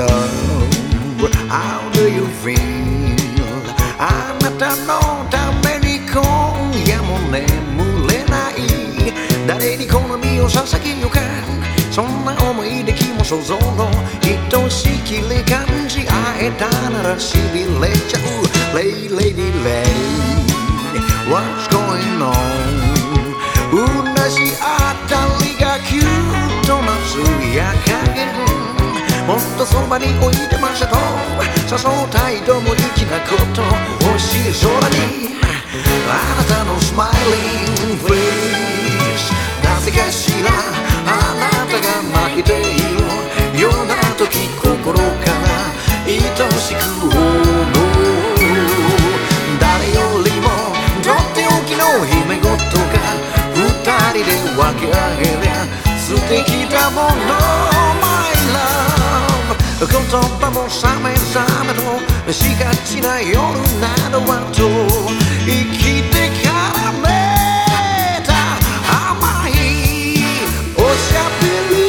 How do you feel? あなたのために今夜も眠れない誰に好みを捧げようかそんな思いで気も想像の愛しきり感じ合えたならしびれちゃう Lay lady lay What's going on? っとそばに置いてましたと。誘う態度も粋なこと。星空に。あなたのスマイリングフェイスなぜかしらあなたが泣いているような時心から。愛しく思う。誰よりもとっておきの姫事が二人で分け合えりゃ素敵だもの。さめとしがちな夜などはと生きてからめた甘いおしゃべり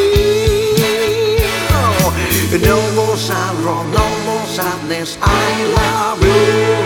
No more sorrow, no more sadness I love you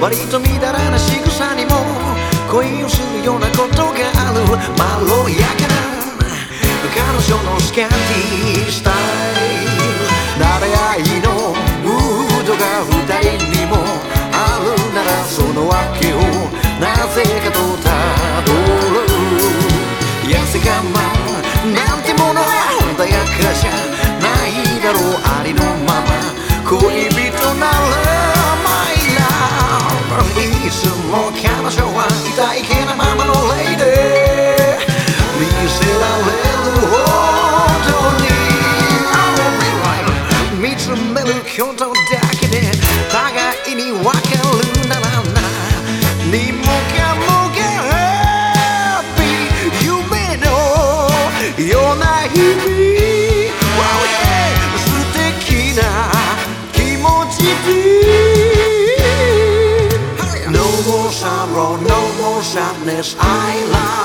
割とみだらな仕草にも恋をするようなことがある。まろやかな彼女のスキャンティースタイル慣れ合いのムードが二人にもある。ならその訳をなぜかとたどる痩せ我慢なんてものは穏やかじゃないだろうありのまま恋めることだけで互いに分かるならなにもかもがハッピー夢のような日々 Wow, yeah 素敵な気持ちで No more sorrow, no more sadness I love you